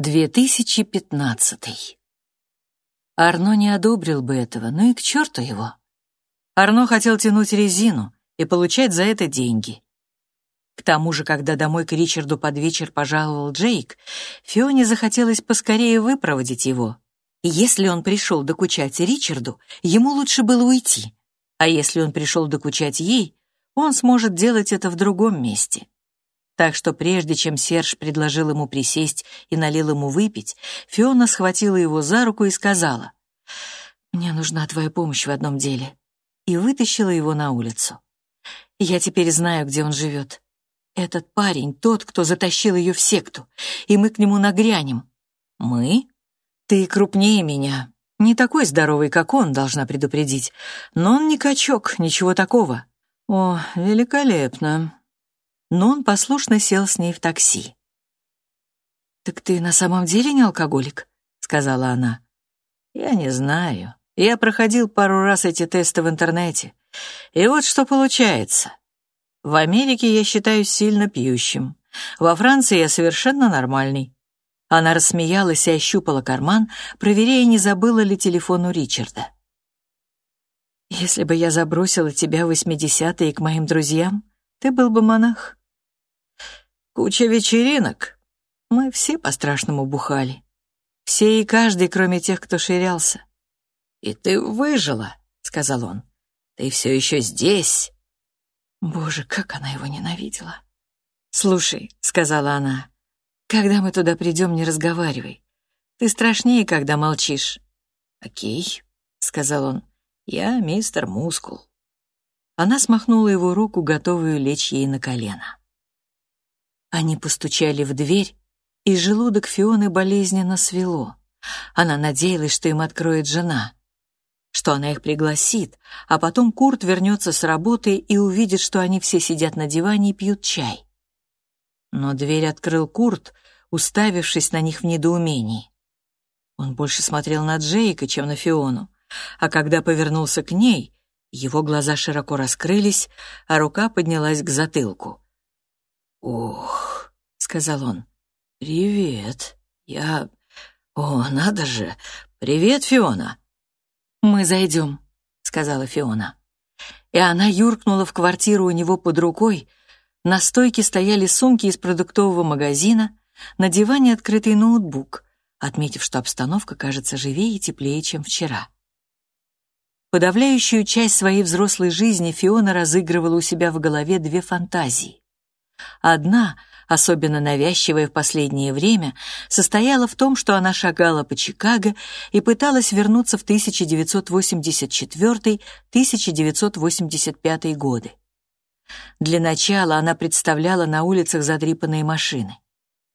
2015. Арно не одобрил бы этого, ну и к черту его. Арно хотел тянуть резину и получать за это деньги. К тому же, когда домой к Ричарду под вечер пожаловал Джейк, Фионе захотелось поскорее выпроводить его. Если он пришел докучать Ричарду, ему лучше было уйти, а если он пришел докучать ей, он сможет делать это в другом месте. Так что прежде чем Серж предложил ему присесть и налил ему выпить, Фиона схватила его за руку и сказала, «Мне нужна твоя помощь в одном деле», и вытащила его на улицу. «Я теперь знаю, где он живет. Этот парень — тот, кто затащил ее в секту, и мы к нему нагрянем». «Мы? Ты крупнее меня. Не такой здоровый, как он, должна предупредить. Но он не качок, ничего такого». «О, великолепно», но он послушно сел с ней в такси. «Так ты на самом деле не алкоголик?» — сказала она. «Я не знаю. Я проходил пару раз эти тесты в интернете. И вот что получается. В Америке я считаюсь сильно пьющим. Во Франции я совершенно нормальный». Она рассмеялась и ощупала карман, проверяя, не забыла ли телефон у Ричарда. «Если бы я забросила тебя в восьмидесятые к моим друзьям, ты был бы монах. Куча вечеринок. Мы все по-страшному бухали. Все и каждый, кроме тех, кто ширялся. «И ты выжила», — сказал он. «Ты все еще здесь». Боже, как она его ненавидела. «Слушай», — сказала она, — «когда мы туда придем, не разговаривай. Ты страшнее, когда молчишь». «Окей», — сказал он, — «я мистер Мускул». Она смахнула его руку, готовую лечь ей на колено. Они постучали в дверь, и желудок Фионы болезненно свело. Она надеялась, что им откроет жена, что она их пригласит, а потом Курт вернется с работы и увидит, что они все сидят на диване и пьют чай. Но дверь открыл Курт, уставившись на них в недоумении. Он больше смотрел на Джейка, чем на Фиону, а когда повернулся к ней, его глаза широко раскрылись, а рука поднялась к затылку. «Ох», — сказал он, — «привет. Я... О, надо же! Привет, Фиона!» «Мы зайдем», — сказала Фиона. И она юркнула в квартиру у него под рукой. На стойке стояли сумки из продуктового магазина, на диване открытый ноутбук, отметив, что обстановка кажется живее и теплее, чем вчера. Подавляющую часть своей взрослой жизни Фиона разыгрывала у себя в голове две фантазии. Одна, особенно навязчивая в последнее время, состояла в том, что она шагала по Чикаго и пыталась вернуться в 1984-1985 годы. Для начала она представляла на улицах задрипанные машины,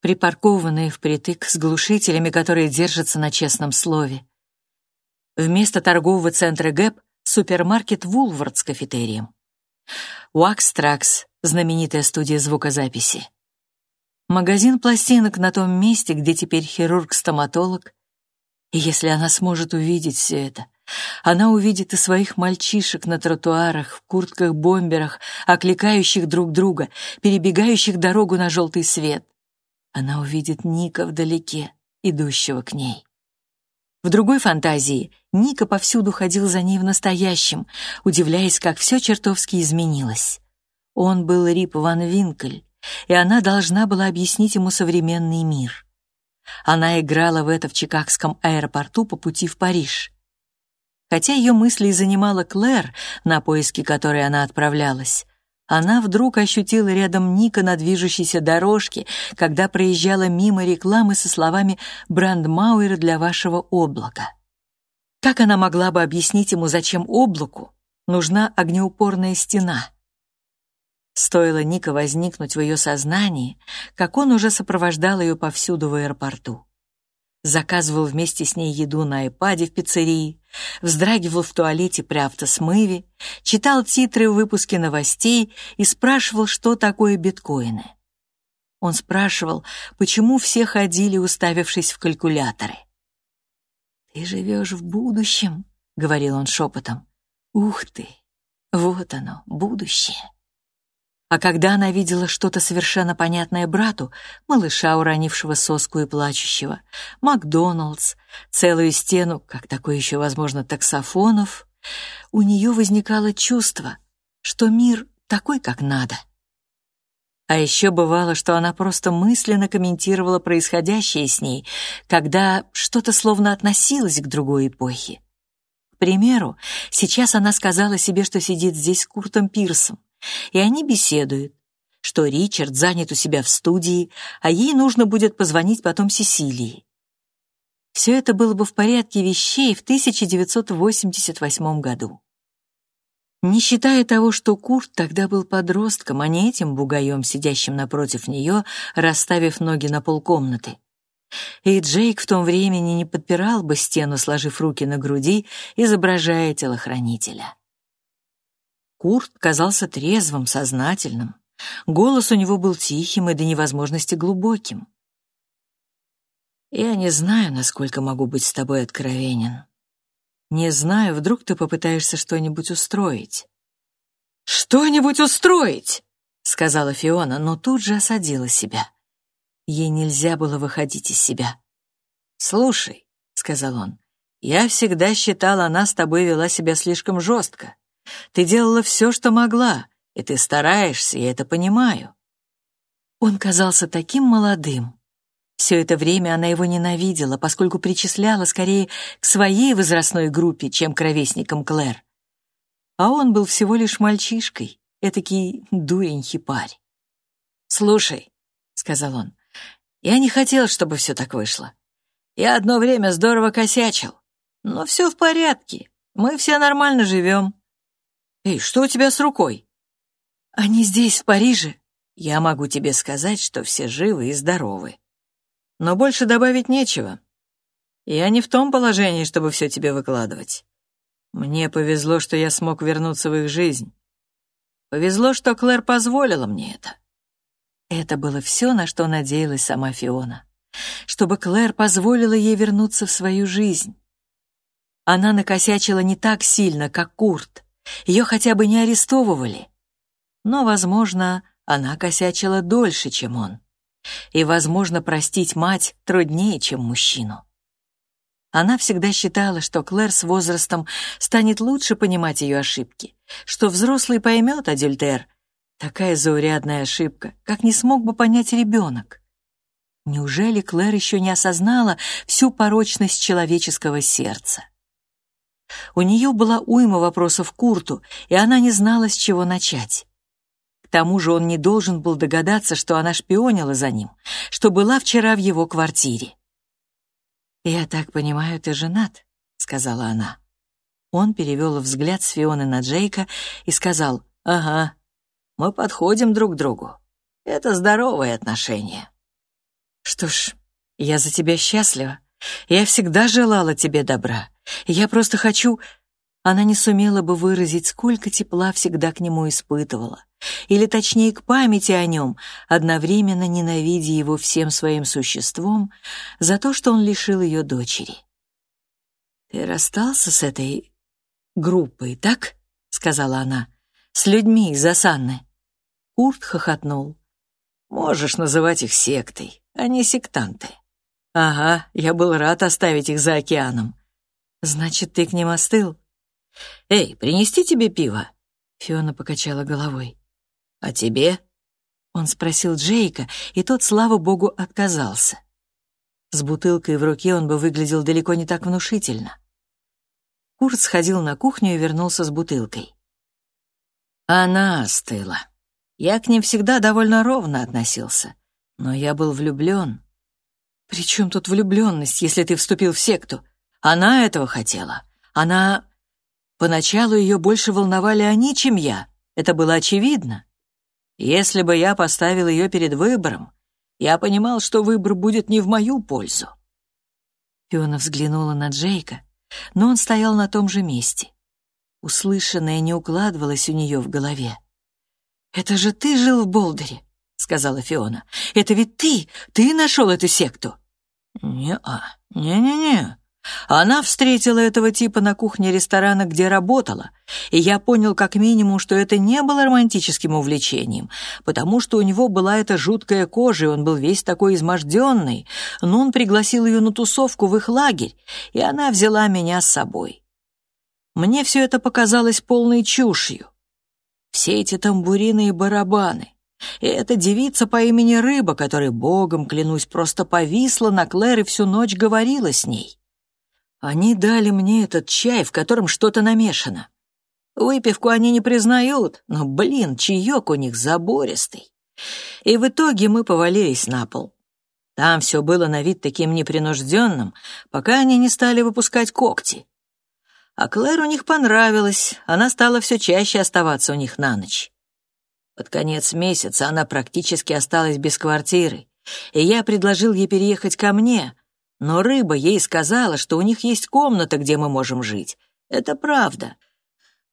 припаркованные впритык с глушителями, которые держатся на честном слове. Вместо торгового центра ГЭП — супермаркет «Вулвард» с кафетерием. Уакстракс, знаменитая студия звукозаписи. Магазин пластинок на том месте, где теперь хирург-стоматолог. И если она сможет увидеть все это, она увидит и своих мальчишек на тротуарах, в куртках-бомберах, окликающих друг друга, перебегающих дорогу на желтый свет. Она увидит Ника вдалеке, идущего к ней. В другой фантазии Ника повсюду ходил за ней в настоящем, удивляясь, как все чертовски изменилось. Он был Рип Ван Винкель, и она должна была объяснить ему современный мир. Она играла в это в Чикагском аэропорту по пути в Париж. Хотя ее мысли и занимала Клэр, на поиски которой она отправлялась, она вдруг ощутила рядом Ника на движущейся дорожке, когда проезжала мимо рекламы со словами «Брандмауэр для вашего облака». Как она могла бы объяснить ему, зачем облаку нужна огнеупорная стена? Стоило Ника возникнуть в ее сознании, как он уже сопровождал ее повсюду в аэропорту заказывал вместе с ней еду на айпаде в пиццерии, вздрагивал в туалете при автосмыве, читал титры в выпуске новостей и спрашивал, что такое биткоины. Он спрашивал, почему все ходили, уставившись в калькуляторы. «Ты живешь в будущем», — говорил он шепотом. «Ух ты! Вот оно, будущее!» А когда она видела что-то совершенно понятное брату, малыша, уронившего соску и плачущего, Макдоналдс, целую стену, как такое еще возможно, таксофонов, у нее возникало чувство, что мир такой, как надо. А еще бывало, что она просто мысленно комментировала происходящее с ней, когда что-то словно относилось к другой эпохе. К примеру, сейчас она сказала себе, что сидит здесь с Куртом Пирсом, и они беседуют, что Ричард занят у себя в студии, а ей нужно будет позвонить потом Сесилии. Все это было бы в порядке вещей в 1988 году. Не считая того, что Курт тогда был подростком, а не этим бугаем, сидящим напротив нее, расставив ноги на полкомнаты. И Джейк в том времени не подпирал бы стену, сложив руки на груди, изображая телохранителя. Курт казался трезвым, сознательным. Голос у него был тихим и до невозможности глубоким. «Я не знаю, насколько могу быть с тобой откровенен. Не знаю, вдруг ты попытаешься что-нибудь устроить». «Что-нибудь устроить!» — сказала Фиона, но тут же осадила себя. Ей нельзя было выходить из себя. «Слушай», — сказал он, — «я всегда считал, она с тобой вела себя слишком жестко. Ты делала все, что могла, и ты стараешься, я это понимаю». Он казался таким молодым. Все это время она его ненавидела, поскольку причисляла скорее к своей возрастной группе, чем к ровесникам Клэр. А он был всего лишь мальчишкой, этакий дурень-хипарь. «Слушай», — сказал он, — «я не хотел, чтобы все так вышло. Я одно время здорово косячил, но все в порядке, мы все нормально живем. «Эй, что у тебя с рукой?» «Они здесь, в Париже». «Я могу тебе сказать, что все живы и здоровы. Но больше добавить нечего. Я не в том положении, чтобы все тебе выкладывать. Мне повезло, что я смог вернуться в их жизнь. Повезло, что Клэр позволила мне это». Это было все, на что надеялась сама Фиона. Чтобы Клэр позволила ей вернуться в свою жизнь. Она накосячила не так сильно, как Курт — ее хотя бы не арестовывали. Но, возможно, она косячила дольше, чем он. И, возможно, простить мать труднее, чем мужчину. Она всегда считала, что Клэр с возрастом станет лучше понимать ее ошибки, что взрослый поймет адюльтер. Такая заурядная ошибка, как не смог бы понять ребенок. Неужели Клэр еще не осознала всю порочность человеческого сердца? У нее была уйма вопросов к Курту, и она не знала, с чего начать. К тому же он не должен был догадаться, что она шпионила за ним, что была вчера в его квартире. «Я так понимаю, ты женат», — сказала она. Он перевел взгляд с Фионы на Джейка и сказал, «Ага, мы подходим друг к другу. Это здоровые отношения». «Что ж, я за тебя счастлива. Я всегда желала тебе добра. Я просто хочу...» Она не сумела бы выразить, сколько тепла всегда к нему испытывала. Или, точнее, к памяти о нем, одновременно ненавидя его всем своим существом за то, что он лишил ее дочери. «Ты расстался с этой группой, так?» — сказала она. «С людьми из Асанны». Курт хохотнул. «Можешь называть их сектой, они сектанты». «Ага, я был рад оставить их за океаном. «Значит, ты к ним остыл?» «Эй, принести тебе пиво?» Фиона покачала головой. «А тебе?» Он спросил Джейка, и тот, слава богу, отказался. С бутылкой в руке он бы выглядел далеко не так внушительно. Курт сходил на кухню и вернулся с бутылкой. Она остыла. Я к ним всегда довольно ровно относился, но я был влюблен. «При чем тут влюбленность, если ты вступил в секту? Она этого хотела. Она... Поначалу ее больше волновали они, чем я. Это было очевидно. Если бы я поставил ее перед выбором, я понимал, что выбор будет не в мою пользу. Фиона взглянула на Джейка, но он стоял на том же месте. Услышанное не укладывалось у нее в голове. «Это же ты жил в Болдере», — сказала Фиона. «Это ведь ты, ты нашел эту секту». «Не-а, не-не-не, Она встретила этого типа на кухне ресторана, где работала, и я понял как минимум, что это не было романтическим увлечением, потому что у него была эта жуткая кожа, и он был весь такой изможденный, но он пригласил ее на тусовку в их лагерь, и она взяла меня с собой. Мне все это показалось полной чушью. Все эти тамбурины и барабаны, и эта девица по имени Рыба, которая, богом клянусь, просто повисла на Клэр и всю ночь говорила с ней. Они дали мне этот чай, в котором что-то намешано. Выпивку они не признают, но, блин, чаек у них забористый. И в итоге мы повалились на пол. Там все было на вид таким непринужденным, пока они не стали выпускать когти. А Клэр у них понравилось, она стала все чаще оставаться у них на ночь. Под конец месяца она практически осталась без квартиры, и я предложил ей переехать ко мне, но рыба ей сказала, что у них есть комната, где мы можем жить. Это правда.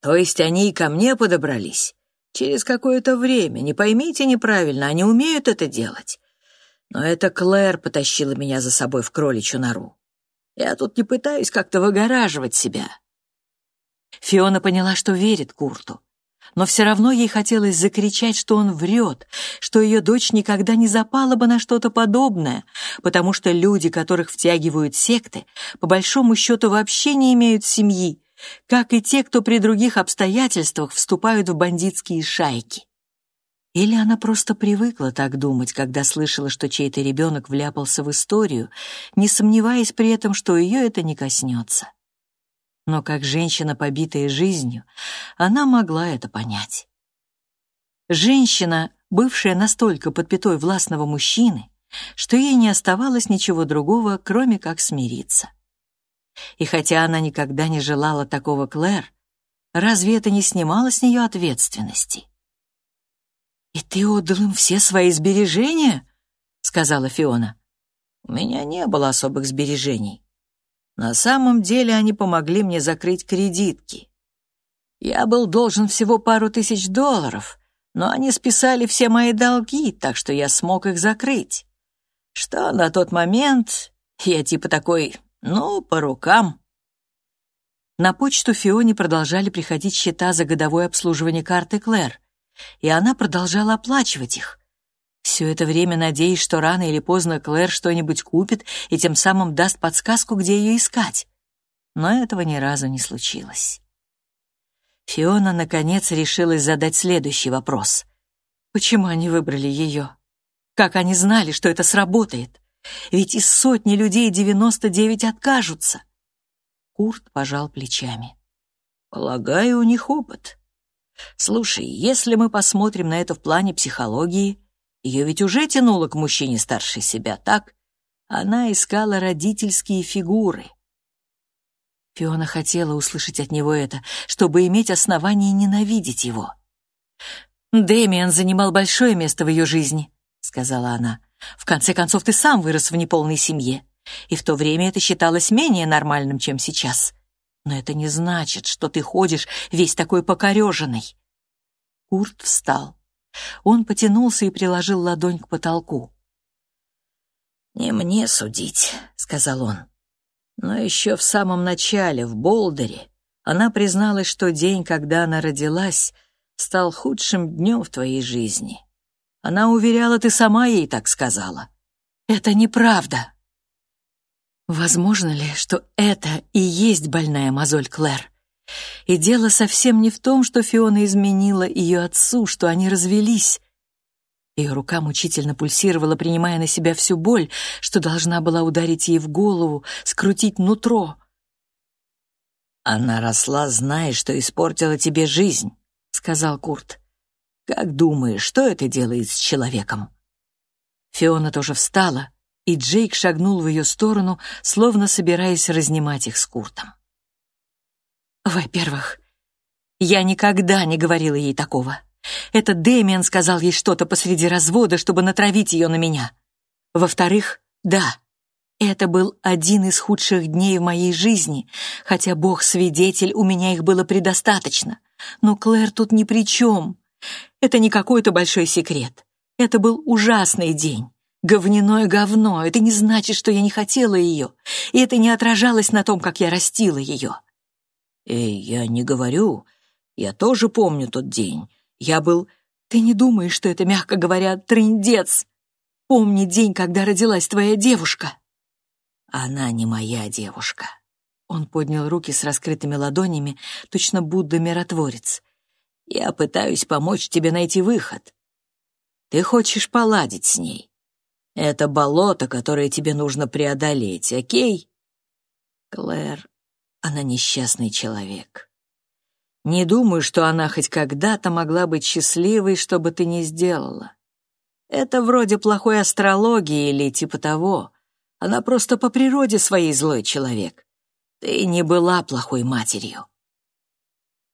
То есть они и ко мне подобрались. Через какое-то время, не поймите неправильно, они умеют это делать. Но это Клэр потащила меня за собой в кроличью нору. Я тут не пытаюсь как-то выгораживать себя. Фиона поняла, что верит Курту но все равно ей хотелось закричать, что он врет, что ее дочь никогда не запала бы на что-то подобное, потому что люди, которых втягивают секты, по большому счету вообще не имеют семьи, как и те, кто при других обстоятельствах вступают в бандитские шайки. Или она просто привыкла так думать, когда слышала, что чей-то ребенок вляпался в историю, не сомневаясь при этом, что ее это не коснется но как женщина, побитая жизнью, она могла это понять. Женщина, бывшая настолько под пятой властного мужчины, что ей не оставалось ничего другого, кроме как смириться. И хотя она никогда не желала такого Клэр, разве это не снимало с нее ответственности? «И ты отдал им все свои сбережения?» — сказала Фиона. «У меня не было особых сбережений. На самом деле они помогли мне закрыть кредитки. Я был должен всего пару тысяч долларов, но они списали все мои долги, так что я смог их закрыть. Что на тот момент я типа такой, ну, по рукам. На почту Фионе продолжали приходить счета за годовое обслуживание карты Клэр, и она продолжала оплачивать их. Все это время надеясь, что рано или поздно Клэр что-нибудь купит и тем самым даст подсказку, где ее искать. Но этого ни разу не случилось. Фиона, наконец, решилась задать следующий вопрос. Почему они выбрали ее? Как они знали, что это сработает? Ведь из сотни людей 99 откажутся. Курт пожал плечами. Полагаю, у них опыт. Слушай, если мы посмотрим на это в плане психологии, ее ведь уже тянуло к мужчине старше себя, так? Она искала родительские фигуры. Фиона хотела услышать от него это, чтобы иметь основание ненавидеть его. «Дэмиан занимал большое место в ее жизни», — сказала она. «В конце концов, ты сам вырос в неполной семье, и в то время это считалось менее нормальным, чем сейчас. Но это не значит, что ты ходишь весь такой покореженный». Курт встал. Он потянулся и приложил ладонь к потолку. «Не мне судить», — сказал он. Но еще в самом начале, в Болдере, она призналась, что день, когда она родилась, стал худшим днем в твоей жизни. Она уверяла, ты сама ей так сказала. Это неправда. Возможно ли, что это и есть больная мозоль Клэр? И дело совсем не в том, что Фиона изменила ее отцу, что они развелись. Ее рука мучительно пульсировала, принимая на себя всю боль, что должна была ударить ей в голову, скрутить нутро. «Она росла, зная, что испортила тебе жизнь», — сказал Курт. «Как думаешь, что это делает с человеком?» Фиона тоже встала, и Джейк шагнул в ее сторону, словно собираясь разнимать их с Куртом. Во-первых, я никогда не говорила ей такого. Это Дэмиан сказал ей что-то посреди развода, чтобы натравить ее на меня. Во-вторых, да, это был один из худших дней в моей жизни, хотя Бог свидетель, у меня их было предостаточно. Но Клэр тут ни при чем. Это не какой-то большой секрет. Это был ужасный день. Говняное говно. Это не значит, что я не хотела ее. И это не отражалось на том, как я растила ее. Эй, я не говорю. Я тоже помню тот день. Я был... Ты не думаешь, что это, мягко говоря, трындец? Помни день, когда родилась твоя девушка. Она не моя девушка. Он поднял руки с раскрытыми ладонями, точно Будда-миротворец. Я пытаюсь помочь тебе найти выход. Ты хочешь поладить с ней. Это болото, которое тебе нужно преодолеть, окей? Клэр, она несчастный человек. Не думаю, что она хоть когда-то могла быть счастливой, что бы ты ни сделала. Это вроде плохой астрологии или типа того. Она просто по природе своей злой человек. Ты не была плохой матерью.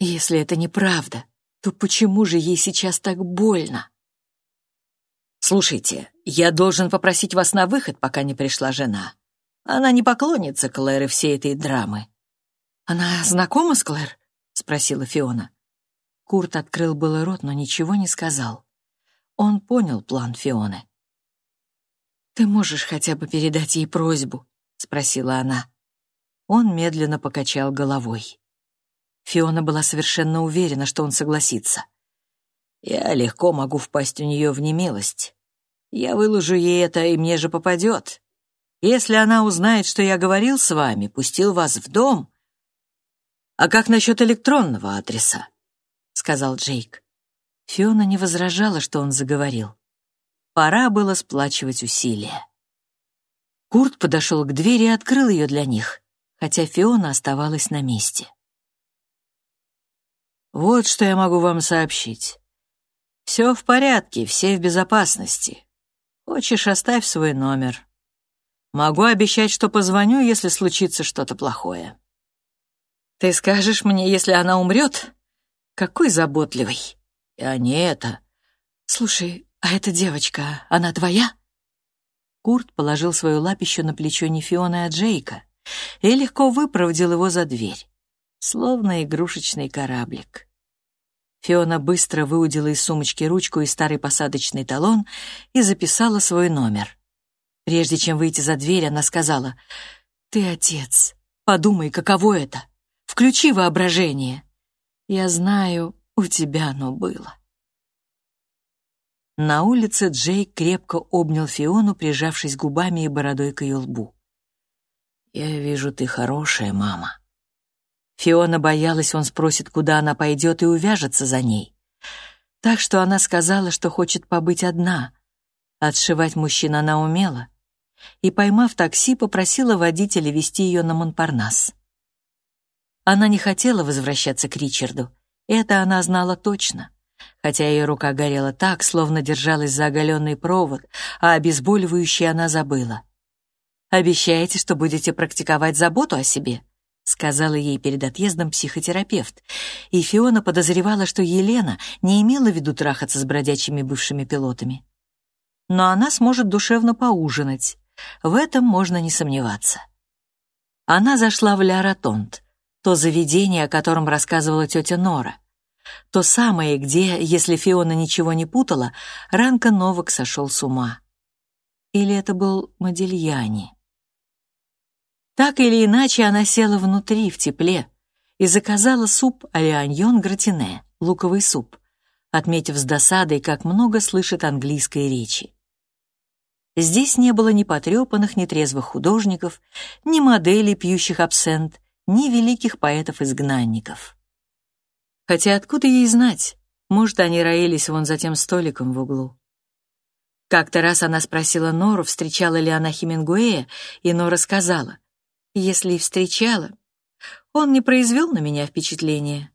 Если это неправда, то почему же ей сейчас так больно? Слушайте, я должен попросить вас на выход, пока не пришла жена. Она не поклонится Клэр всей этой драмы. Она знакома с Клэр? спросила Фиона. Курт открыл было рот, но ничего не сказал. Он понял план Фионы. «Ты можешь хотя бы передать ей просьбу?» — спросила она. Он медленно покачал головой. Фиона была совершенно уверена, что он согласится. Я легко могу впасть у нее в немилость. Я выложу ей это, и мне же попадет. Если она узнает, что я говорил с вами, пустил вас в дом... А как насчет электронного адреса? Сказал Джейк. Фиона не возражала, что он заговорил. Пора было сплачивать усилия. Курт подошел к двери и открыл ее для них, хотя Фиона оставалась на месте. «Вот что я могу вам сообщить. «Все в порядке, все в безопасности. Хочешь, оставь свой номер. Могу обещать, что позвоню, если случится что-то плохое». «Ты скажешь мне, если она умрет? Какой заботливый!» «Я не это». «Слушай, а эта девочка, она твоя?» Курт положил свою лапищу на плечо не Фиона, а Джейка и легко выпроводил его за дверь, словно игрушечный кораблик. Фиона быстро выудила из сумочки ручку и старый посадочный талон и записала свой номер. Прежде чем выйти за дверь, она сказала, «Ты отец. Подумай, каково это. Включи воображение. Я знаю, у тебя оно было». На улице Джейк крепко обнял Фиону, прижавшись губами и бородой к ее лбу. «Я вижу, ты хорошая мама», Фиона боялась, он спросит, куда она пойдет, и увяжется за ней. Так что она сказала, что хочет побыть одна. Отшивать мужчин она умела. И, поймав такси, попросила водителя вести ее на Монпарнас. Она не хотела возвращаться к Ричарду. Это она знала точно. Хотя ее рука горела так, словно держалась за оголенный провод, а обезболивающее она забыла. «Обещаете, что будете практиковать заботу о себе?» — сказала ей перед отъездом психотерапевт, и Фиона подозревала, что Елена не имела в виду трахаться с бродячими бывшими пилотами. Но она сможет душевно поужинать, в этом можно не сомневаться. Она зашла в Ля Ротонд, то заведение, о котором рассказывала тетя Нора, то самое, где, если Фиона ничего не путала, Ранка Новак сошел с ума. Или это был Модильяни? Так или иначе, она села внутри, в тепле, и заказала суп алианьон гратине, луковый суп, отметив с досадой, как много слышит английской речи. Здесь не было ни потрепанных, ни трезвых художников, ни моделей, пьющих абсент, ни великих поэтов-изгнанников. Хотя откуда ей знать? Может, они роились вон за тем столиком в углу. Как-то раз она спросила Нору, встречала ли она Хемингуэя, и Нора сказала, если и встречала, он не произвел на меня впечатления.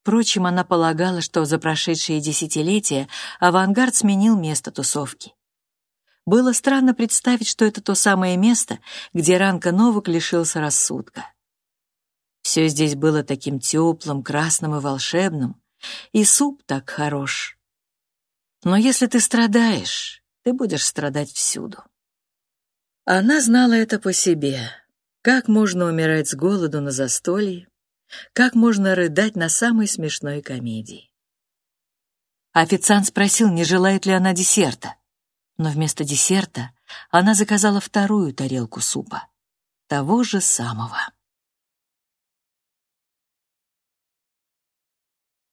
Впрочем, она полагала, что за прошедшие десятилетия авангард сменил место тусовки. Было странно представить, что это то самое место, где Ранка Новак лишился рассудка. Все здесь было таким теплым, красным и волшебным, и суп так хорош. Но если ты страдаешь, ты будешь страдать всюду. Она знала это по себе. Как можно умирать с голоду на застолье? Как можно рыдать на самой смешной комедии? Официант спросил, не желает ли она десерта. Но вместо десерта она заказала вторую тарелку супа, того же самого.